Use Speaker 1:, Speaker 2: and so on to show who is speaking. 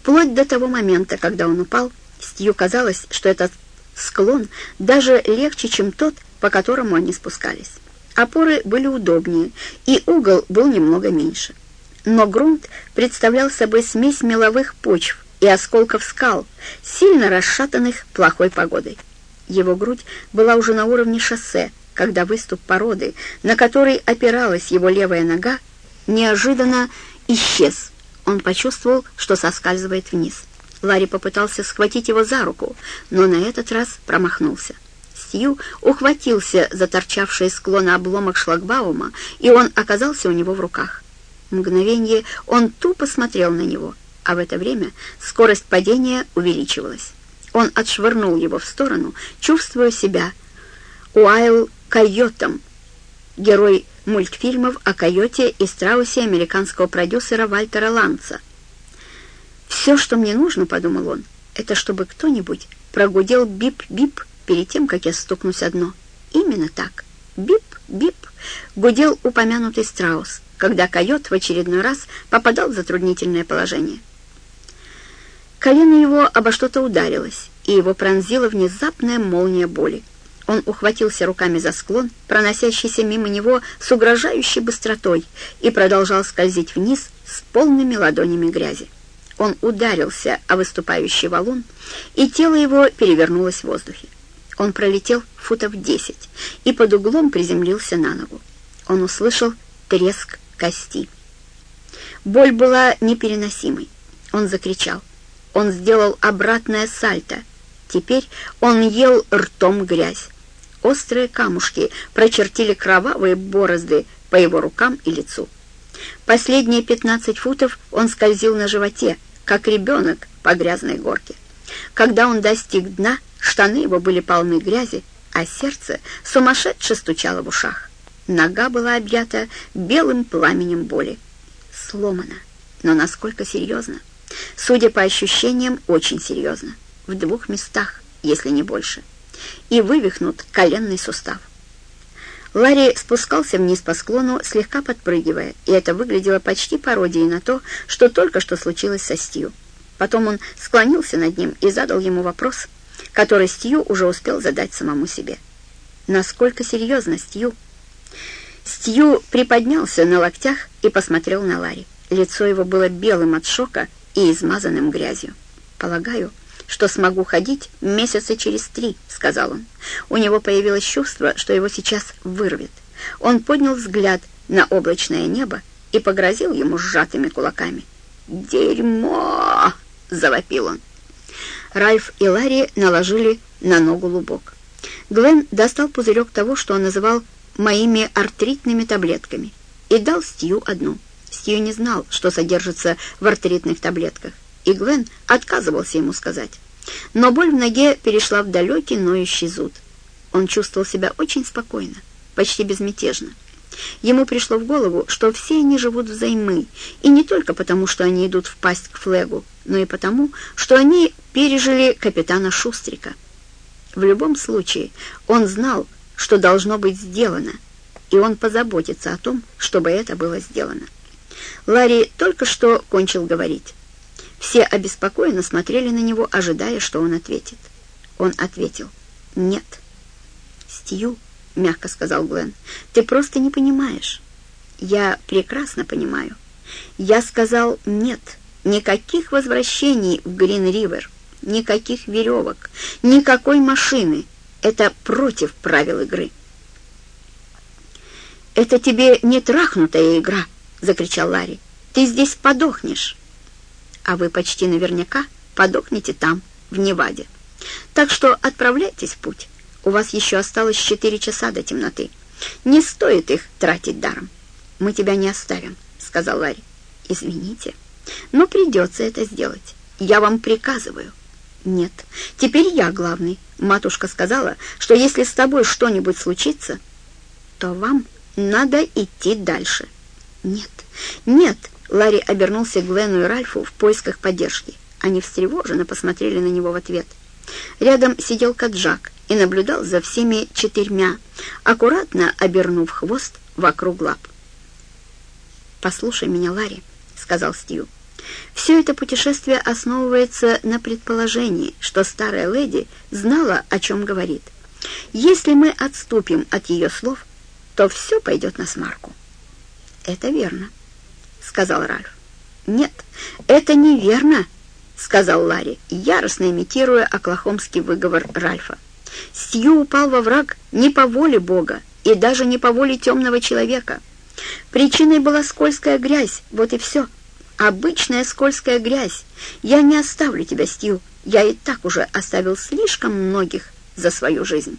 Speaker 1: Вплоть до того момента, когда он упал, Стью казалось, что этот склон даже легче, чем тот, по которому они спускались. Опоры были удобнее, и угол был немного меньше. Но грунт представлял собой смесь меловых почв и осколков скал, сильно расшатанных плохой погодой. Его грудь была уже на уровне шоссе, когда выступ породы, на который опиралась его левая нога, неожиданно исчез. Он почувствовал, что соскальзывает вниз. Ларри попытался схватить его за руку, но на этот раз промахнулся. Стью ухватился за торчавший из склона обломок шлагбаума, и он оказался у него в руках. Мгновение он тупо смотрел на него, а в это время скорость падения увеличивалась. Он отшвырнул его в сторону, чувствуя себя Уайл Койотом, герой мультфильмов о койоте и страусе американского продюсера Вальтера Ланца. «Все, что мне нужно, — подумал он, — это чтобы кто-нибудь прогудел бип-бип перед тем, как я стукнусь о дно. Именно так. Бип-бип гудел упомянутый страус, когда койот в очередной раз попадал в затруднительное положение. Колено его обо что-то ударилось, и его пронзила внезапная молния боли. Он ухватился руками за склон, проносящийся мимо него с угрожающей быстротой, и продолжал скользить вниз с полными ладонями грязи. Он ударился о выступающий валун, и тело его перевернулось в воздухе. Он пролетел футов десять и под углом приземлился на ногу. Он услышал треск кости. Боль была непереносимой. Он закричал. Он сделал обратное сальто. Теперь он ел ртом грязь. Острые камушки прочертили кровавые борозды по его рукам и лицу. Последние пятнадцать футов он скользил на животе, как ребенок по грязной горке. Когда он достиг дна, Штаны его были полны грязи, а сердце сумасшедше стучало в ушах. Нога была объята белым пламенем боли. Сломана. Но насколько серьезно? Судя по ощущениям, очень серьезно. В двух местах, если не больше. И вывихнут коленный сустав. Ларри спускался вниз по склону, слегка подпрыгивая, и это выглядело почти пародией на то, что только что случилось со Стью. Потом он склонился над ним и задал ему вопрос — который Стью уже успел задать самому себе. Насколько серьезно, Стью? Стью приподнялся на локтях и посмотрел на Ларри. Лицо его было белым от шока и измазанным грязью. «Полагаю, что смогу ходить месяца через три», — сказал он. У него появилось чувство, что его сейчас вырвет. Он поднял взгляд на облачное небо и погрозил ему сжатыми кулаками. «Дерьмо!» — завопил он. Ральф и Ларри наложили на ногу лубок. Глен достал пузырек того, что он называл «моими артритными таблетками», и дал Стью одну. Стью не знал, что содержится в артритных таблетках, и Глен отказывался ему сказать. Но боль в ноге перешла в далекий ноющий зуд. Он чувствовал себя очень спокойно, почти безмятежно. Ему пришло в голову, что все они живут взаймы, и не только потому, что они идут в пасть к флегу, но и потому, что они пережили капитана Шустрика. В любом случае, он знал, что должно быть сделано, и он позаботится о том, чтобы это было сделано. Ларри только что кончил говорить. Все обеспокоенно смотрели на него, ожидая, что он ответит. Он ответил «Нет». «Стью», — мягко сказал Глен, — «ты просто не понимаешь». «Я прекрасно понимаю. Я сказал «нет». Никаких возвращений в Грин-Ривер, никаких веревок, никакой машины. Это против правил игры. «Это тебе не трахнутая игра!» — закричал Ларри. «Ты здесь подохнешь!» «А вы почти наверняка подохнете там, в Неваде. Так что отправляйтесь в путь. У вас еще осталось четыре часа до темноты. Не стоит их тратить даром. Мы тебя не оставим», — сказал Ларри. «Извините» но придется это сделать. Я вам приказываю». «Нет, теперь я главный. Матушка сказала, что если с тобой что-нибудь случится, то вам надо идти дальше». «Нет, нет!» — Ларри обернулся к Глену и Ральфу в поисках поддержки. Они встревоженно посмотрели на него в ответ. Рядом сидел Каджак и наблюдал за всеми четырьмя, аккуратно обернув хвост вокруг лап. «Послушай меня, Ларри», — сказал Стью. Все это путешествие основывается на предположении, что старая леди знала, о чем говорит. Если мы отступим от ее слов, то все пойдет на смарку. «Это верно», — сказал Ральф. «Нет, это неверно», — сказал Ларри, яростно имитируя оклахомский выговор Ральфа. «Стью упал во враг не по воле Бога и даже не по воле темного человека. Причиной была скользкая грязь, вот и все. Обычная скользкая грязь. Я не оставлю тебя, Стью. Я и так уже оставил слишком многих за свою жизнь».